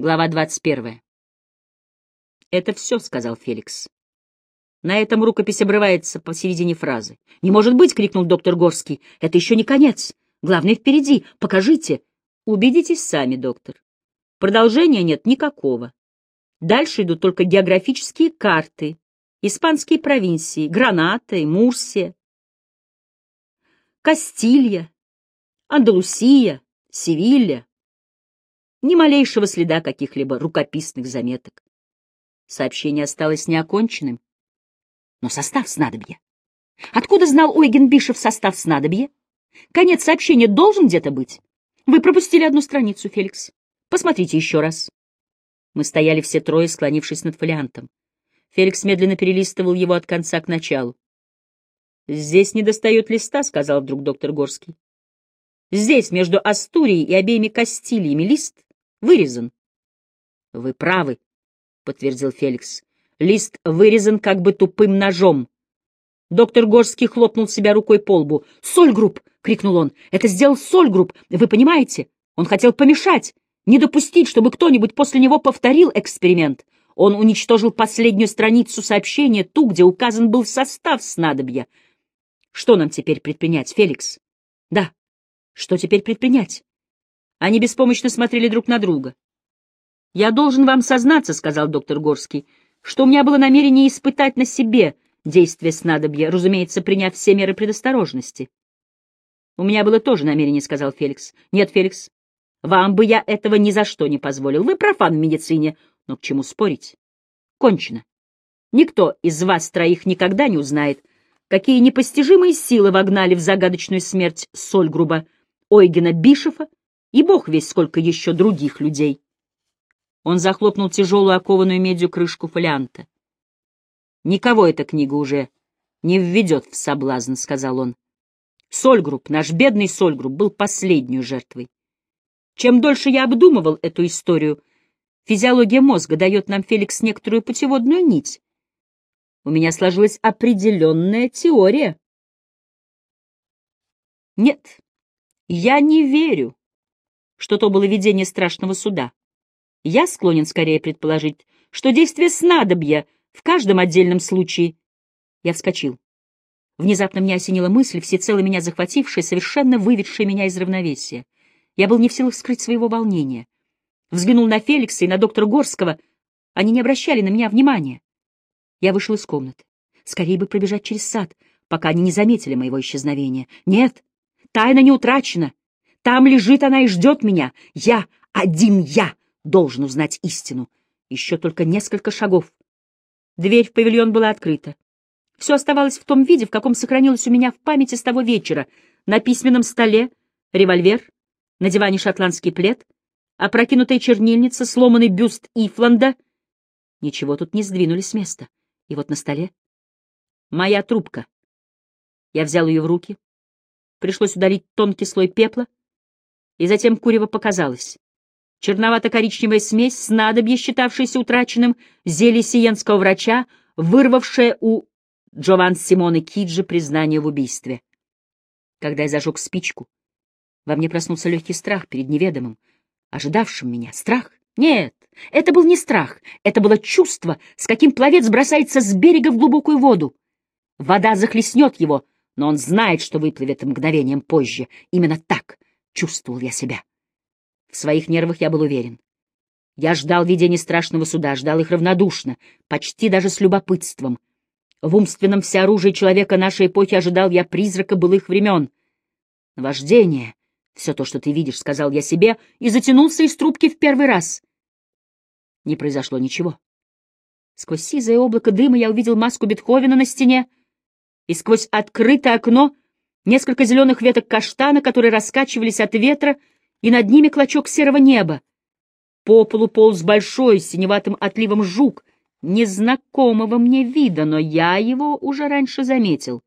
Глава двадцать первая. «Это все», — сказал Феликс. На этом рукопись обрывается посередине фразы. «Не может быть!» — крикнул доктор Горский. «Это еще не конец. Главное, впереди. Покажите!» «Убедитесь сами, доктор. Продолжения нет никакого. Дальше идут только географические карты, испанские провинции, Граната и Мурсия, Кастилья, Андалусия, Севилья. Ни малейшего следа каких-либо рукописных заметок. Сообщение осталось неоконченным. Но состав снадобья. Откуда знал Ойген Бишев состав снадобья? Конец сообщения должен где-то быть. Вы пропустили одну страницу, Феликс. Посмотрите еще раз. Мы стояли все трое, склонившись над фолиантом. Феликс медленно перелистывал его от конца к началу. «Здесь недостает листа», — сказал вдруг доктор Горский. «Здесь, между Астурией и обеими Кастильями, лист вырезан». «Вы правы», — подтвердил Феликс. «Лист вырезан как бы тупым ножом». Доктор Горский хлопнул себя рукой по лбу. «Сольгрупп!» — крикнул он. «Это сделал Сольгрупп! Вы понимаете? Он хотел помешать не допустить, чтобы кто-нибудь после него повторил эксперимент. Он уничтожил последнюю страницу сообщения, ту, где указан был состав снадобья. Что нам теперь предпринять, Феликс? Да, что теперь предпринять? Они беспомощно смотрели друг на друга. «Я должен вам сознаться», — сказал доктор Горский, — «что у меня было намерение испытать на себе действие снадобья, разумеется, приняв все меры предосторожности». «У меня было тоже намерение», — сказал Феликс. «Нет, Феликс, вам бы я этого ни за что не позволил. Вы профан в медицине. Но к чему спорить? Кончено. Никто из вас троих никогда не узнает, какие непостижимые силы вогнали в загадочную смерть Сольгруба, Ойгена Бишефа и бог весь сколько еще других людей. Он захлопнул тяжелую окованную медью крышку фолианта. «Никого эта книга уже не введет в соблазн», — сказал он. Сольгруб, наш бедный Сольгруб, был последней жертвой. Чем дольше я обдумывал эту историю, физиология мозга дает нам, Феликс, некоторую путеводную нить. У меня сложилась определенная теория. Нет, я не верю, что то было видение страшного суда. Я склонен скорее предположить, что действие снадобья в каждом отдельном случае... Я вскочил. Внезапно меня осенила мысль, всецело меня захватившая, совершенно выведшая меня из равновесия. Я был не в силах скрыть своего волнения. Взглянул на Феликса и на доктора Горского. Они не обращали на меня внимания. Я вышел из комнаты. Скорее бы пробежать через сад, пока они не заметили моего исчезновения. Нет, тайна не утрачена. Там лежит она и ждет меня. Я, один я, должен узнать истину. Еще только несколько шагов. Дверь в павильон была открыта. Все оставалось в том виде, в каком сохранилось у меня в памяти с того вечера. На письменном столе револьвер, на диване шотландский плед, опрокинутая чернильница, сломанный бюст Ифланда. Ничего тут не сдвинули с места. И вот на столе моя трубка. Я взял ее в руки. Пришлось удалить тонкий слой пепла, и затем курево показалось. Черновато-коричневая смесь, снадобье, считавшееся утраченным, зелье сиенского врача, вырвавшее у Джован Симоны Киджи признание в убийстве. Когда я зажег спичку, во мне проснулся легкий страх перед неведомым, ожидавшим меня. Страх? Нет, это был не страх, это было чувство, с каким пловец бросается с берега в глубокую воду. Вода захлестнет его, но он знает, что выплывет мгновением позже. Именно так чувствовал я себя. В своих нервах я был уверен. Я ждал видения страшного суда, ждал их равнодушно, почти даже с любопытством. В умственном всеоружии человека нашей эпохи ожидал я призрака былых времен. Наваждение, «Все то, что ты видишь», — сказал я себе, и затянулся из трубки в первый раз. Не произошло ничего. Сквозь сизое облако дыма я увидел маску Бетховена на стене, и сквозь открытое окно несколько зеленых веток каштана, которые раскачивались от ветра, и над ними клочок серого неба. По полу полз большой, синеватым отливом жук, незнакомого мне вида, но я его уже раньше заметил.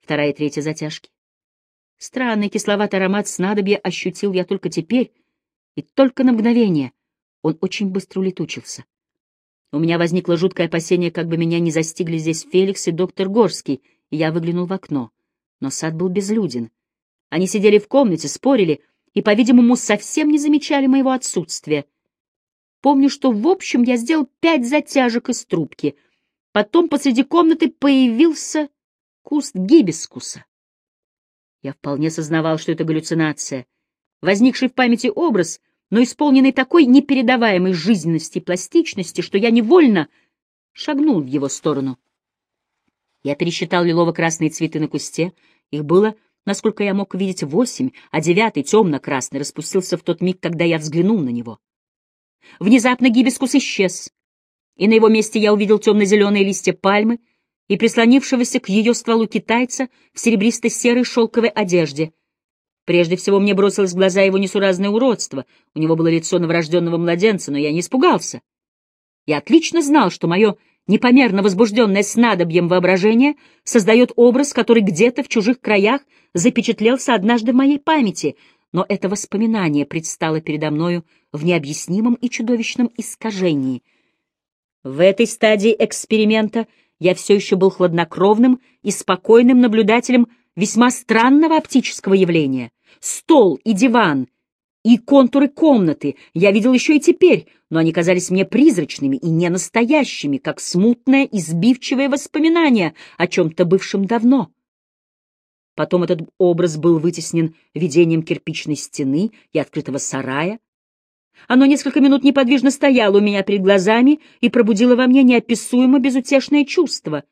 Вторая и третья затяжки. Странный кисловатый аромат снадобья ощутил я только теперь, и только на мгновение. Он очень быстро улетучился. У меня возникло жуткое опасение, как бы меня не застигли здесь Феликс и доктор Горский, и я выглянул в окно. Но сад был безлюден. Они сидели в комнате, спорили и, по-видимому, совсем не замечали моего отсутствия. Помню, что в общем я сделал пять затяжек из трубки. Потом посреди комнаты появился куст гибискуса. Я вполне сознавал, что это галлюцинация, возникший в памяти образ, но исполненный такой непередаваемой жизненности и пластичности, что я невольно шагнул в его сторону. Я пересчитал лилово-красные цветы на кусте. Их было, насколько я мог видеть, восемь, а девятый, темно-красный, распустился в тот миг, когда я взглянул на него. Внезапно гибискус исчез, и на его месте я увидел темно-зеленые листья пальмы — и прислонившегося к ее стволу китайца в серебристо-серой шелковой одежде. Прежде всего мне бросилось в глаза его несуразное уродство. У него было лицо новорожденного младенца, но я не испугался. Я отлично знал, что мое непомерно возбужденное снадобьем воображение создает образ, который где-то в чужих краях запечатлелся однажды в моей памяти, но это воспоминание предстало передо мною в необъяснимом и чудовищном искажении. В этой стадии эксперимента — я все еще был хладнокровным и спокойным наблюдателем весьма странного оптического явления. Стол и диван и контуры комнаты я видел еще и теперь, но они казались мне призрачными и ненастоящими, как смутное, избивчивое воспоминание о чем-то бывшем давно. Потом этот образ был вытеснен видением кирпичной стены и открытого сарая, оно несколько минут неподвижно стояло у меня перед глазами и пробудило во мне неописуемо безутешное чувство.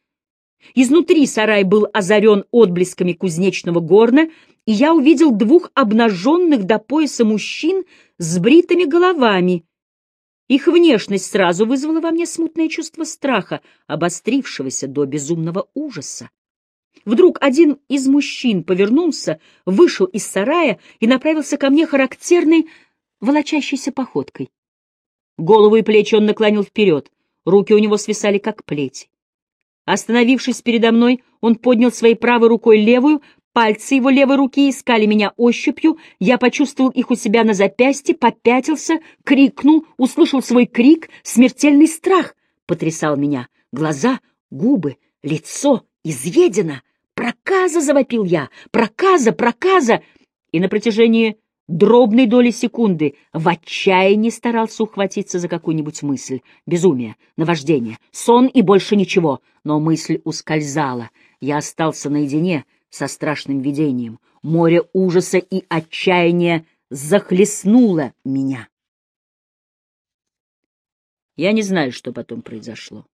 Изнутри сарай был озарен отблесками кузнечного горна, и я увидел двух обнаженных до пояса мужчин с бритыми головами. Их внешность сразу вызвала во мне смутное чувство страха, обострившегося до безумного ужаса. Вдруг один из мужчин повернулся, вышел из сарая и направился ко мне характерной волочащейся походкой. Голову и плечи он наклонил вперед, руки у него свисали как плети. Остановившись передо мной, он поднял своей правой рукой левую, пальцы его левой руки искали меня ощупью, я почувствовал их у себя на запястье, попятился, крикнул, услышал свой крик, смертельный страх потрясал меня. Глаза, губы, лицо изъедено. «Проказа!» — завопил я. «Проказа! Проказа!» И на протяжении дробной доли секунды в отчаянии старался ухватиться за какую-нибудь мысль. Безумие, наваждение, сон и больше ничего. Но мысль ускользала. Я остался наедине со страшным видением. Море ужаса и отчаяния захлестнуло меня. Я не знаю, что потом произошло.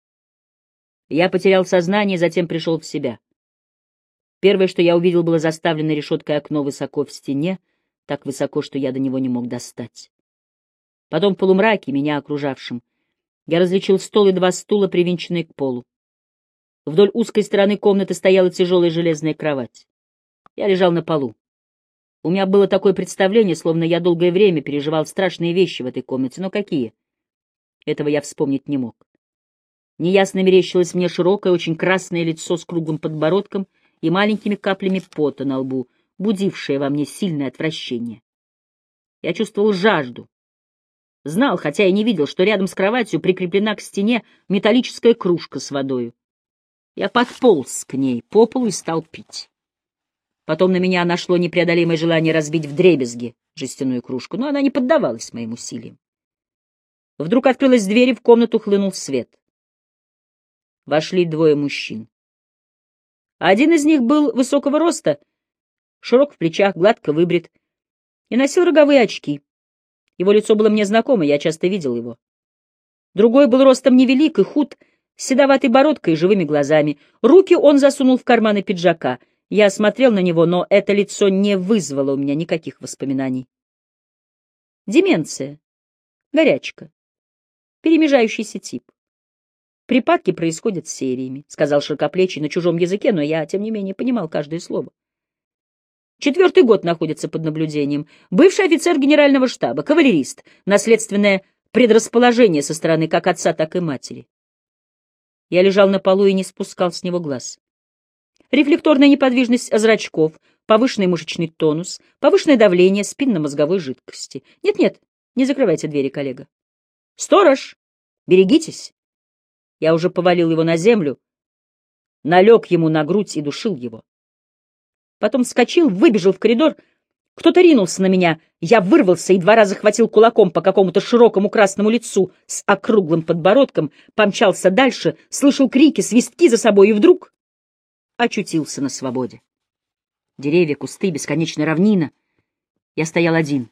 Я потерял сознание, затем пришел в себя. Первое, что я увидел, было заставленное решеткой окно высоко в стене, так высоко, что я до него не мог достать. Потом в полумраке, меня окружавшим, я различил стол и два стула, привинченные к полу. Вдоль узкой стороны комнаты стояла тяжелая железная кровать. Я лежал на полу. У меня было такое представление, словно я долгое время переживал страшные вещи в этой комнате, но какие? Этого я вспомнить не мог. Неясно мерещилось мне широкое, очень красное лицо с круглым подбородком и маленькими каплями пота на лбу, будившее во мне сильное отвращение. Я чувствовал жажду. Знал, хотя и не видел, что рядом с кроватью прикреплена к стене металлическая кружка с водой. Я подполз к ней по полу и стал пить. Потом на меня нашло непреодолимое желание разбить вдребезги жестяную кружку, но она не поддавалась моим усилиям. Вдруг открылась дверь, и в комнату хлынул свет. Вошли двое мужчин. Один из них был высокого роста, широк в плечах, гладко выбрит, и носил роговые очки. Его лицо было мне знакомо, я часто видел его. Другой был ростом невелик и худ, с седоватой бородкой и живыми глазами. Руки он засунул в карманы пиджака. Я смотрел на него, но это лицо не вызвало у меня никаких воспоминаний. Деменция. Горячка. Перемежающийся тип. Припадки происходят сериями, — сказал широкоплечий на чужом языке, но я, тем не менее, понимал каждое слово. Четвертый год находится под наблюдением. Бывший офицер генерального штаба, кавалерист, наследственное предрасположение со стороны как отца, так и матери. Я лежал на полу и не спускал с него глаз. Рефлекторная неподвижность зрачков, повышенный мышечный тонус, повышенное давление спинномозговой жидкости. Нет-нет, не закрывайте двери, коллега. Сторож, берегитесь. Я уже повалил его на землю, налег ему на грудь и душил его. Потом вскочил, выбежал в коридор, Кто-то ринулся на меня. Я вырвался и два раза хватил кулаком по какому-то широкому красному лицу с округлым подбородком, помчался дальше, слышал крики, свистки за собой и вдруг очутился на свободе. Деревья, кусты, бесконечная равнина. Я стоял один.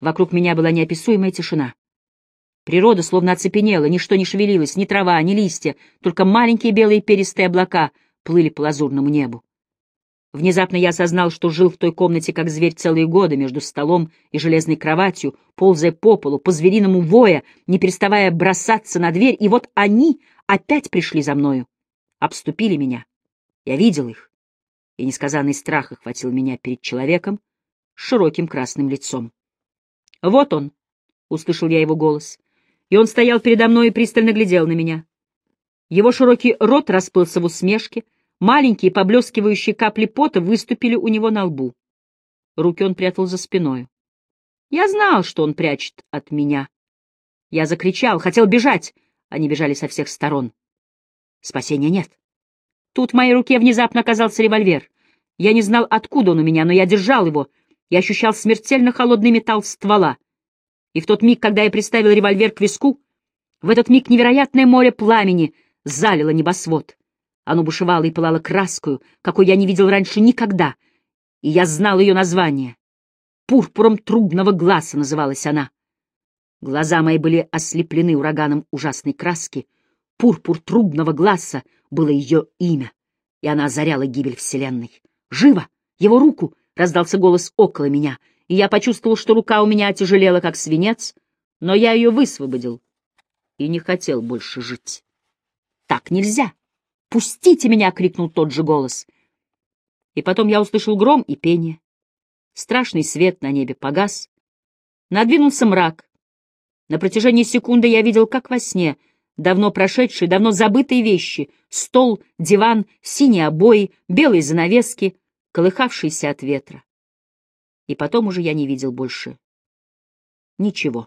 Вокруг меня была неописуемая тишина. Природа словно оцепенела, ничто не шевелилось, ни трава, ни листья, только маленькие белые перистые облака плыли по лазурному небу. Внезапно я осознал, что жил в той комнате как зверь целые годы между столом и железной кроватью, ползая по полу, по-звериному воя, не переставая бросаться на дверь, и вот они опять пришли за мною, обступили меня. Я видел их, и несказанный страх охватил меня перед человеком с широким красным лицом. «Вот он!» — услышал я его голос, и он стоял передо мной и пристально глядел на меня. Его широкий рот расплылся в усмешке, Маленькие поблескивающие капли пота выступили у него на лбу. Руки он прятал за спиной. Я знал, что он прячет от меня. Я закричал, хотел бежать. Они бежали со всех сторон. Спасения нет. Тут в моей руке внезапно оказался револьвер. Я не знал, откуда он у меня, но я держал его и ощущал смертельно холодный металл ствола. И в тот миг, когда я приставил револьвер к виску, в этот миг невероятное море пламени залило небосвод. Оно бушевало и пылало краскою, какой я не видел раньше никогда, и я знал ее название. «Пурпуром трубного глаза» называлась она. Глаза мои были ослеплены ураганом ужасной краски. Пурпур трубного глаза было ее имя, и она озаряла гибель Вселенной. «Живо! Его руку!» — раздался голос около меня, и я почувствовал, что рука у меня отяжелела, как свинец, но я ее высвободил и не хотел больше жить. Так нельзя. «Пустите меня!» — крикнул тот же голос. И потом я услышал гром и пение. Страшный свет на небе погас. Надвинулся мрак. На протяжении секунды я видел, как во сне, давно прошедшие, давно забытые вещи — стол, диван, синие обои, белые занавески, колыхавшиеся от ветра. И потом уже я не видел больше ничего.